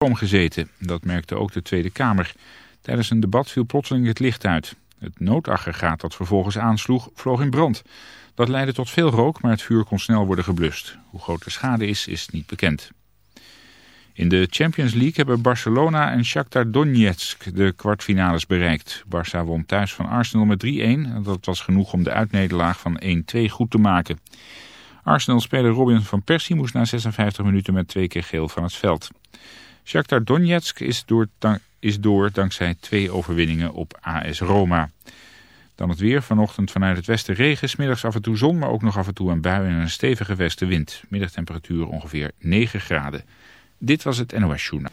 gezeten. Dat merkte ook de Tweede Kamer. Tijdens een debat viel plotseling het licht uit. Het noodaggregaat dat vervolgens aansloeg vloog in brand. Dat leidde tot veel rook, maar het vuur kon snel worden geblust. Hoe groot de schade is, is niet bekend. In de Champions League hebben Barcelona en Shakhtar Donetsk de kwartfinales bereikt. Barça won thuis van Arsenal met 3-1 en dat was genoeg om de uitnederlaag van 1-2 goed te maken. Arsenal-speler Robin van Persie moest na 56 minuten met twee keer geel van het veld. Shakhtar Donetsk is door, is door dankzij twee overwinningen op AS Roma. Dan het weer. Vanochtend vanuit het westen regen. Smiddags af en toe zon, maar ook nog af en toe een bui en een stevige westenwind. Middagtemperatuur ongeveer 9 graden. Dit was het NOS Journaal.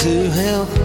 to help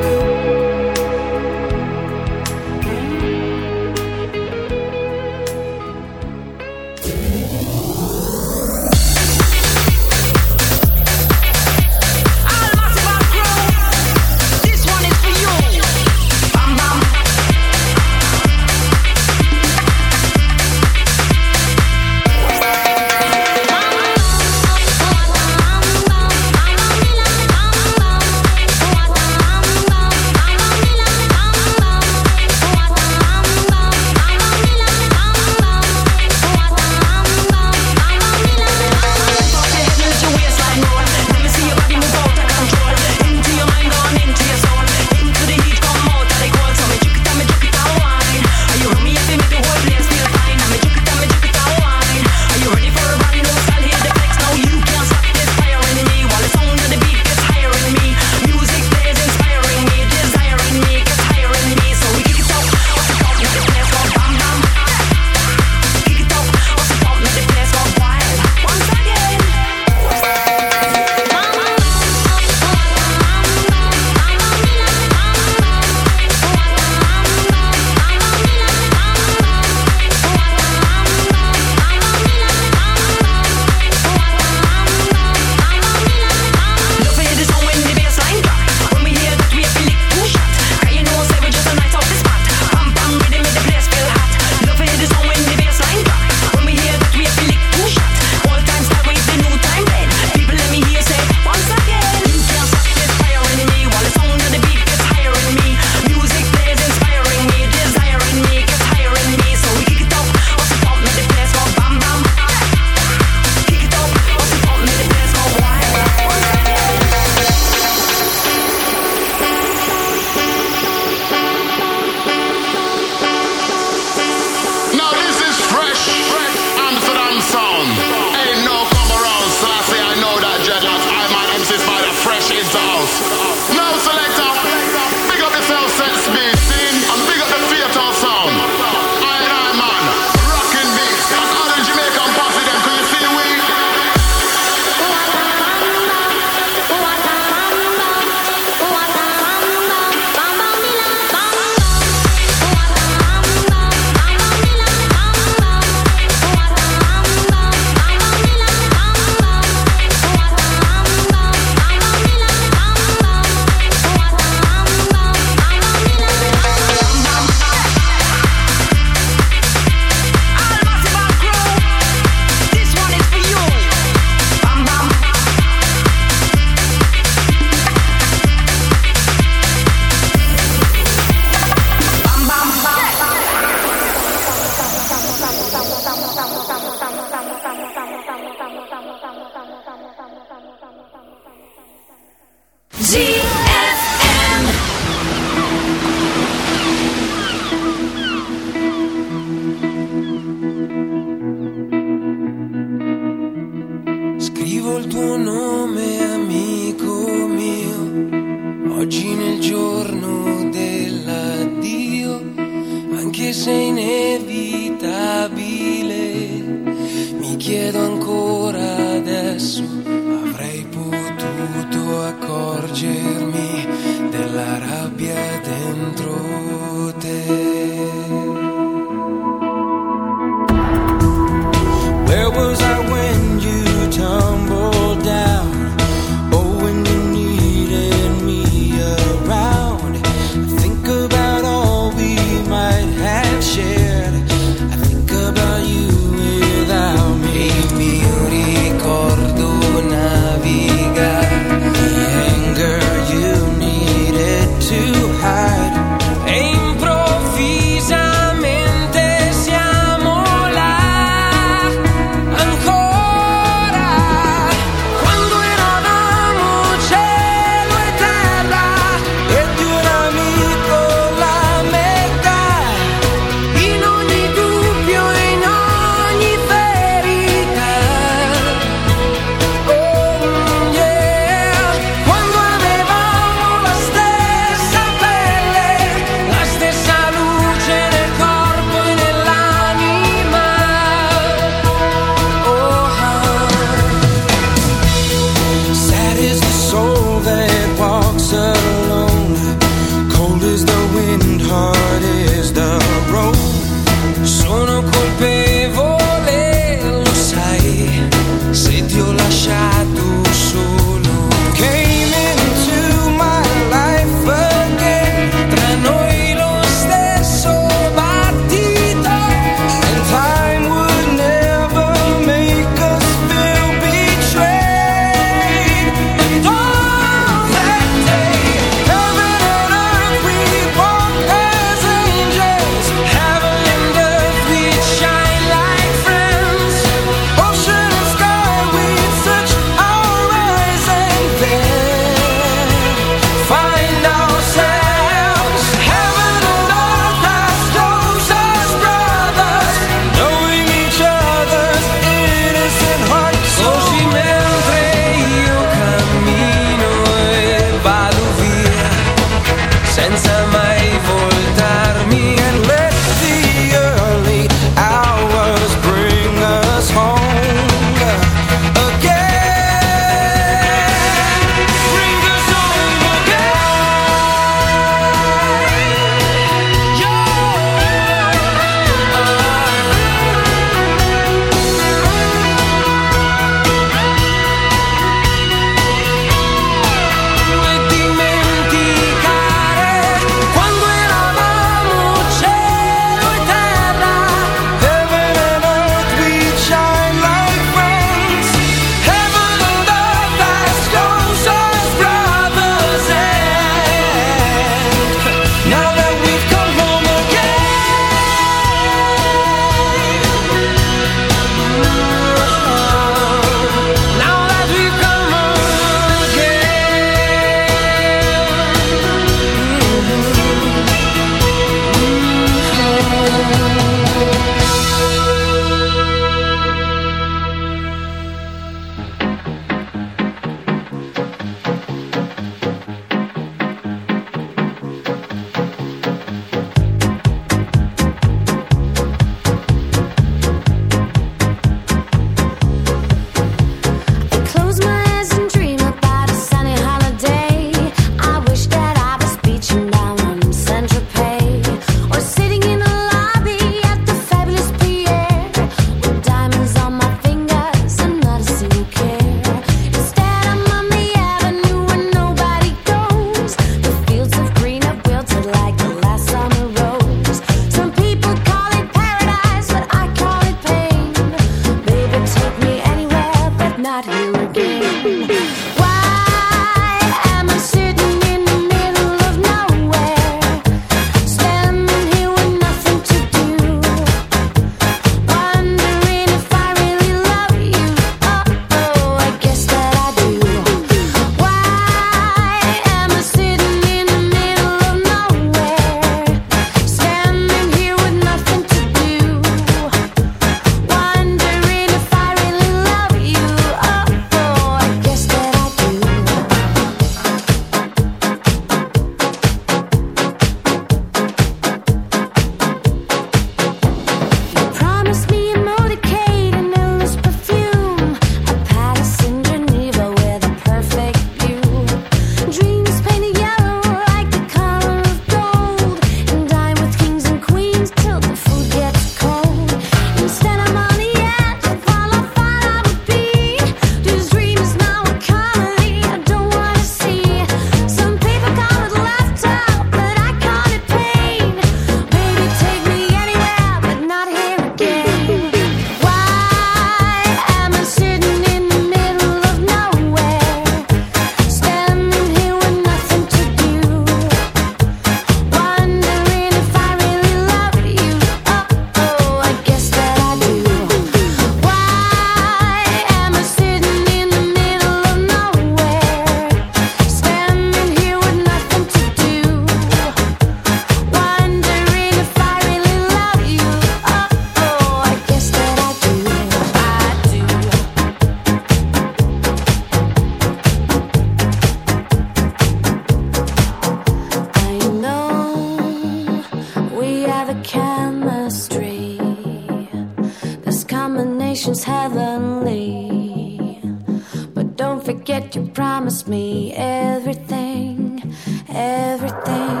everything, everything.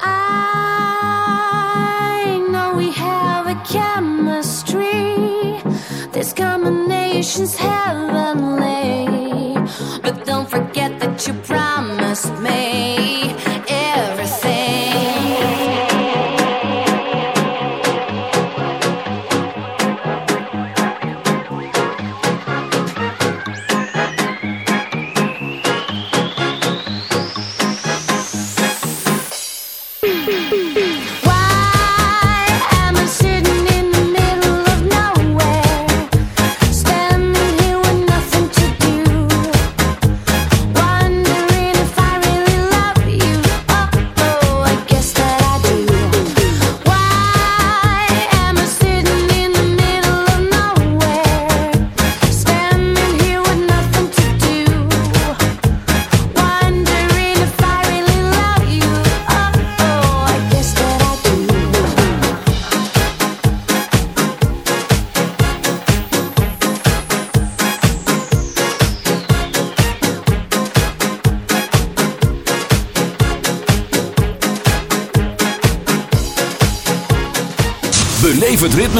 I know we have a chemistry. This combination's heavenly.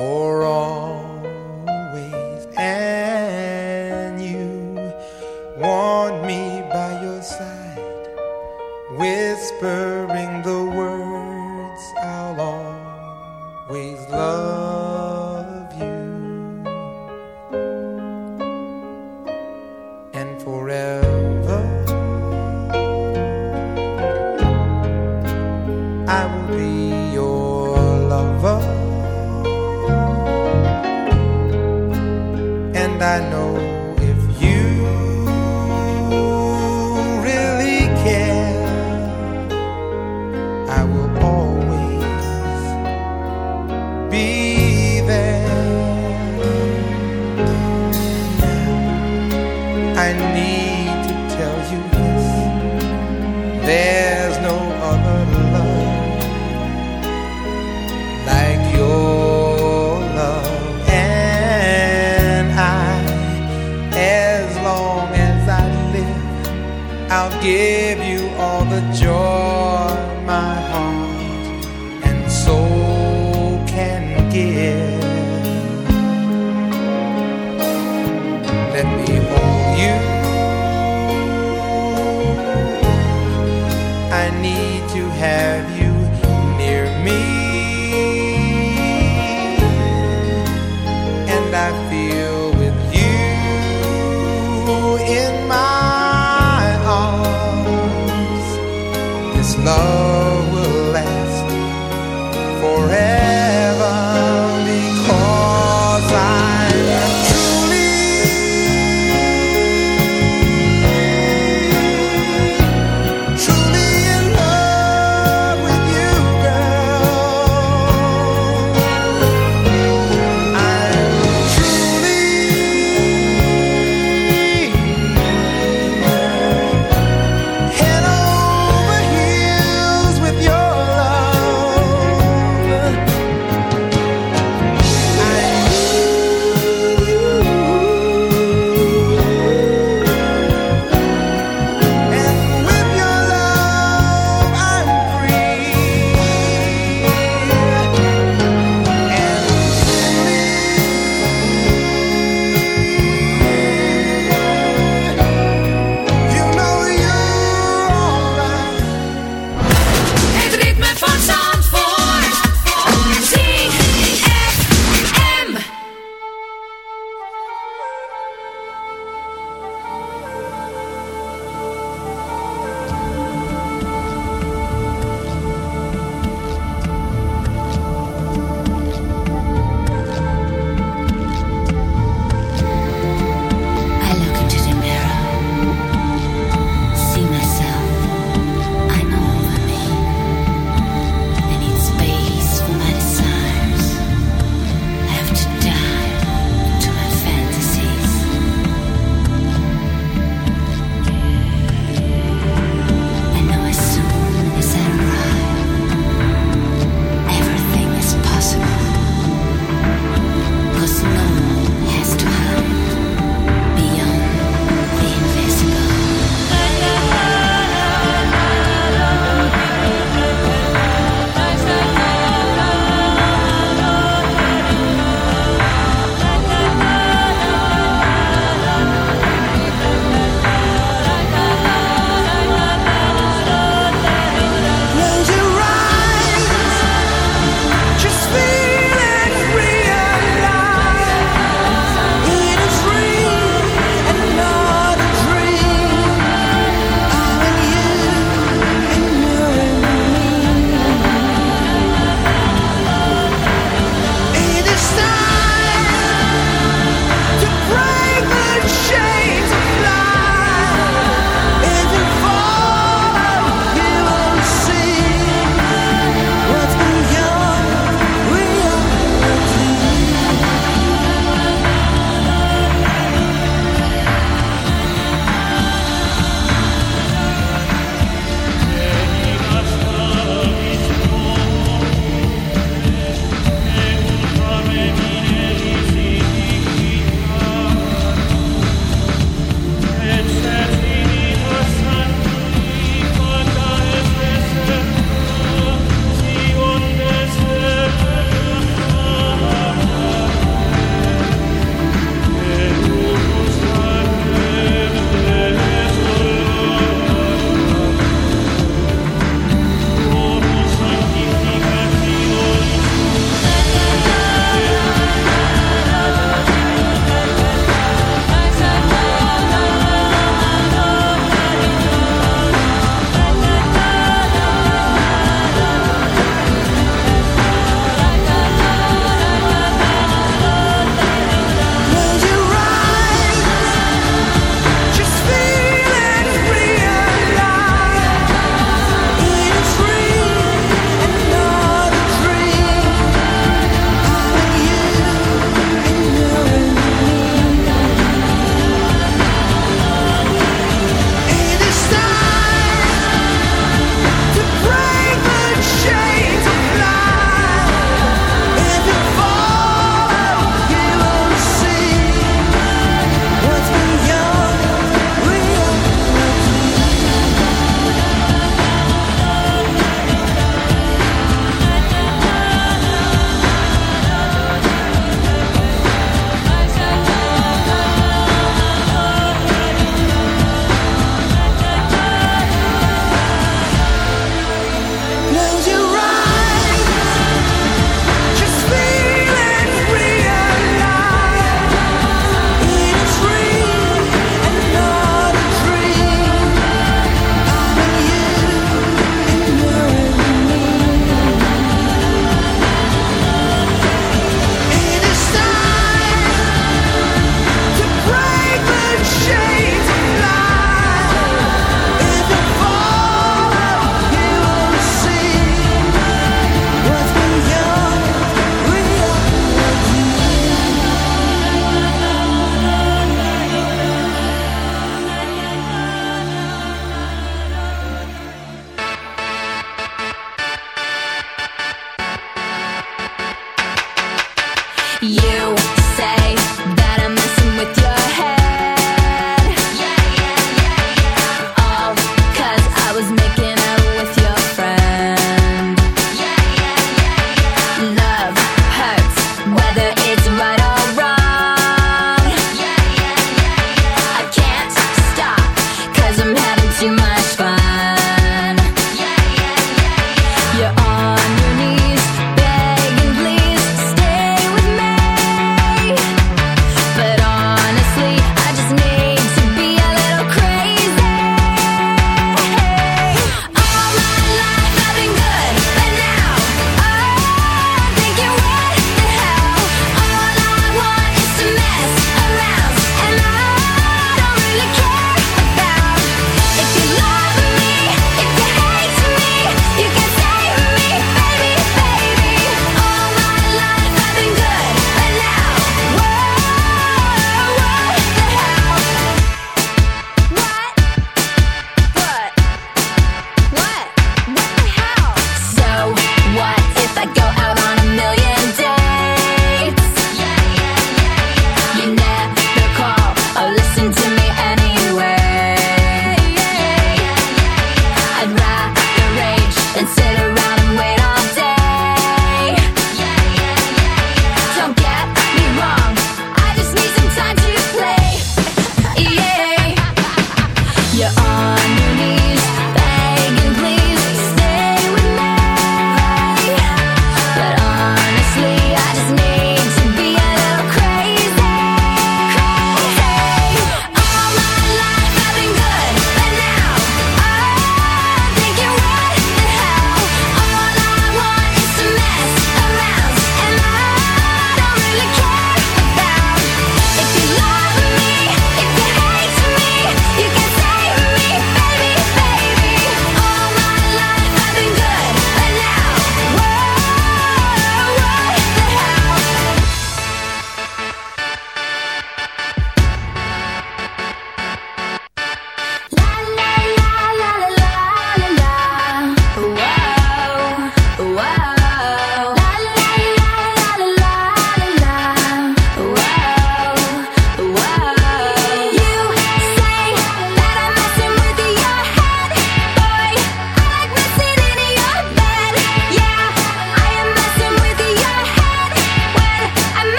for all.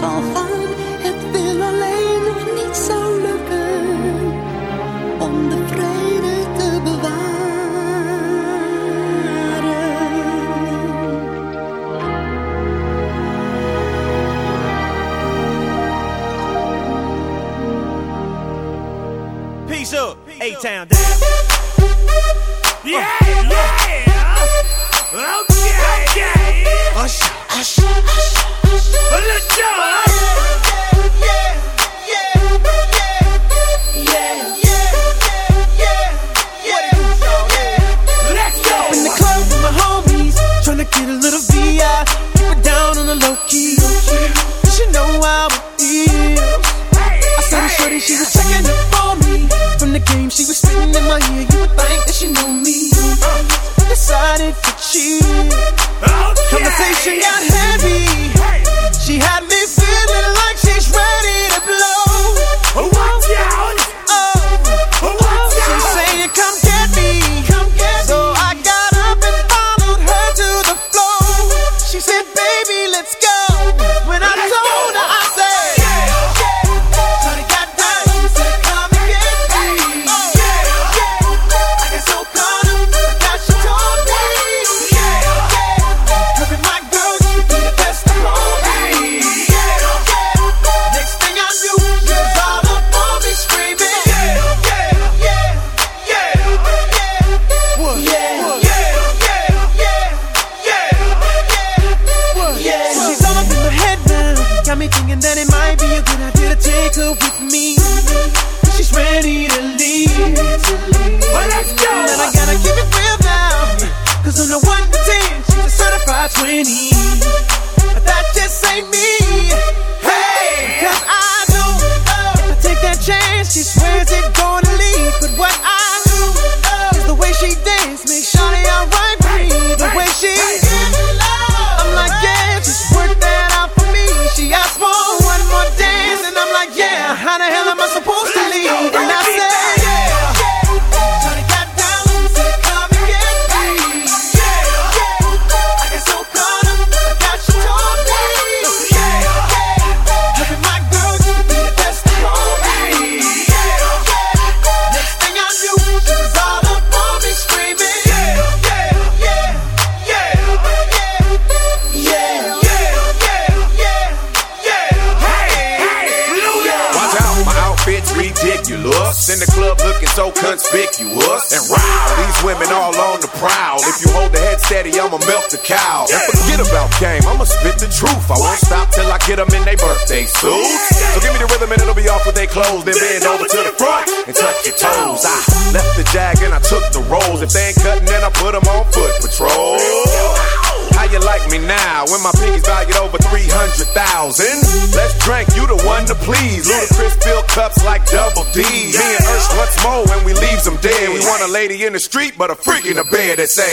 仿佛 birthday suits. So give me the rhythm and it'll be off with their clothes. Then bend over to the front and touch your toes. I left the jag and I took the rolls. If they ain't cutting, then I put them on foot patrol. How you like me now when my pinky's valued over 300,000? Let's drink, you the one to please. Ludacris fill cups like double D. Me and Ursh once more when we leaves them dead. We want a lady in the street, but a freak in the bed that say,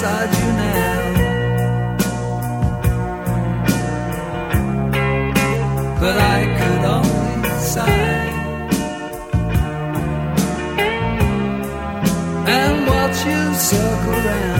Beside you now. But I could only sigh and watch you circle round.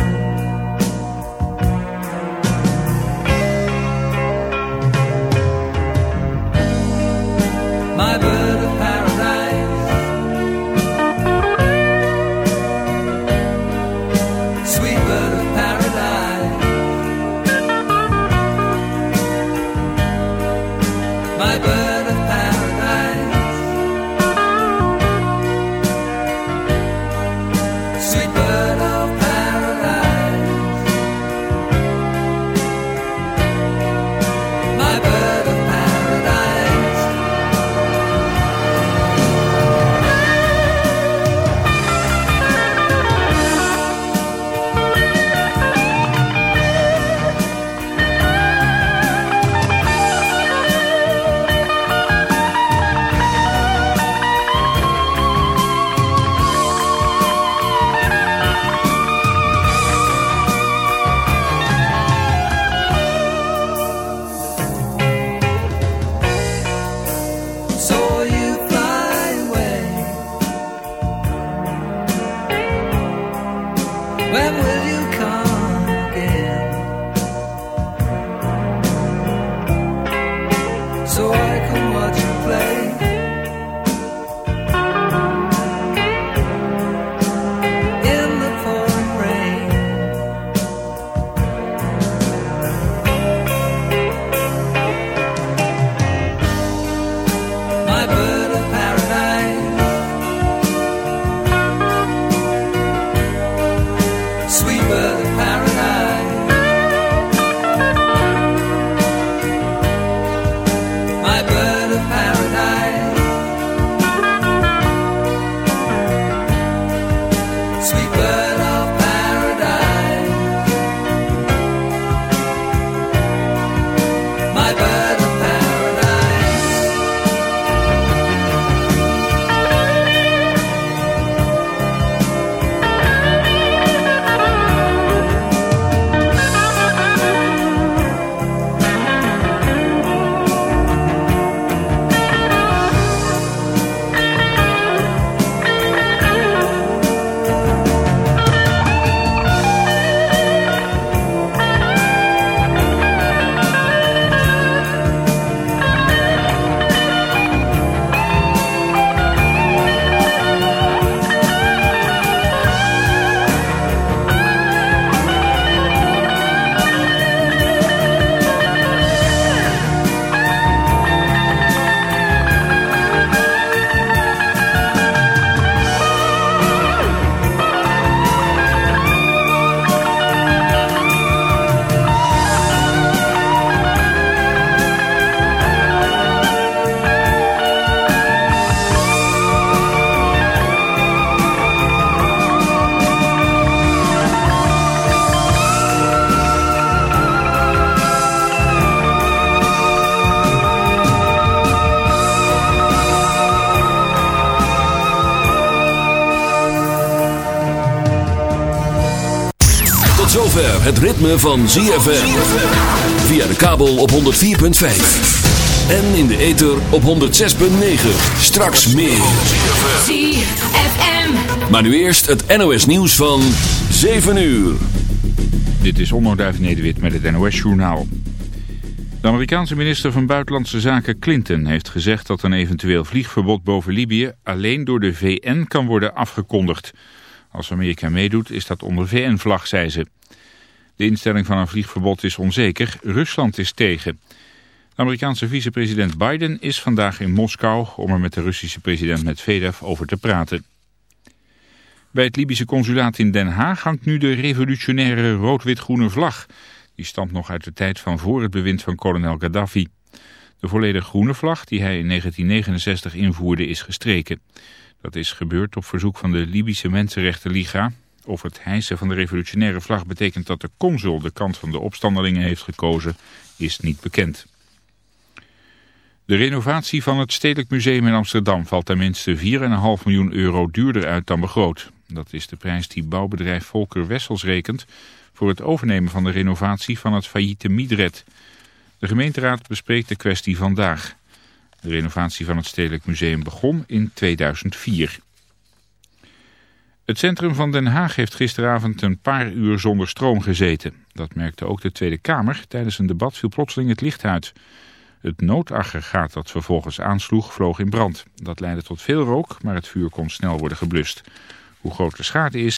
Het ritme van ZFM. Via de kabel op 104.5. En in de ether op 106.9. Straks meer. ZFM. Maar nu eerst het NOS nieuws van 7 uur. Dit is Onderduif Nederwit met het NOS-journaal. De Amerikaanse minister van Buitenlandse Zaken Clinton heeft gezegd dat een eventueel vliegverbod boven Libië alleen door de VN kan worden afgekondigd. Als Amerika meedoet is dat onder VN-vlag, zei ze. De instelling van een vliegverbod is onzeker. Rusland is tegen. De Amerikaanse vicepresident Biden is vandaag in Moskou om er met de Russische president Medvedev over te praten. Bij het Libische consulaat in Den Haag hangt nu de revolutionaire rood-wit-groene vlag. Die stamt nog uit de tijd van voor het bewind van kolonel Gaddafi. De volledig groene vlag die hij in 1969 invoerde is gestreken. Dat is gebeurd op verzoek van de Libische Mensenrechtenliga. Of het hijsen van de revolutionaire vlag betekent dat de consul de kant van de opstandelingen heeft gekozen, is niet bekend. De renovatie van het Stedelijk Museum in Amsterdam valt ten minste 4,5 miljoen euro duurder uit dan begroot. Dat is de prijs die bouwbedrijf Volker Wessels rekent voor het overnemen van de renovatie van het failliete Midred. De gemeenteraad bespreekt de kwestie vandaag. De renovatie van het Stedelijk Museum begon in 2004. Het centrum van Den Haag heeft gisteravond een paar uur zonder stroom gezeten. Dat merkte ook de Tweede Kamer. Tijdens een debat viel plotseling het licht uit. Het noodaggregaat dat vervolgens aansloeg vloog in brand. Dat leidde tot veel rook, maar het vuur kon snel worden geblust. Hoe groot de schade is...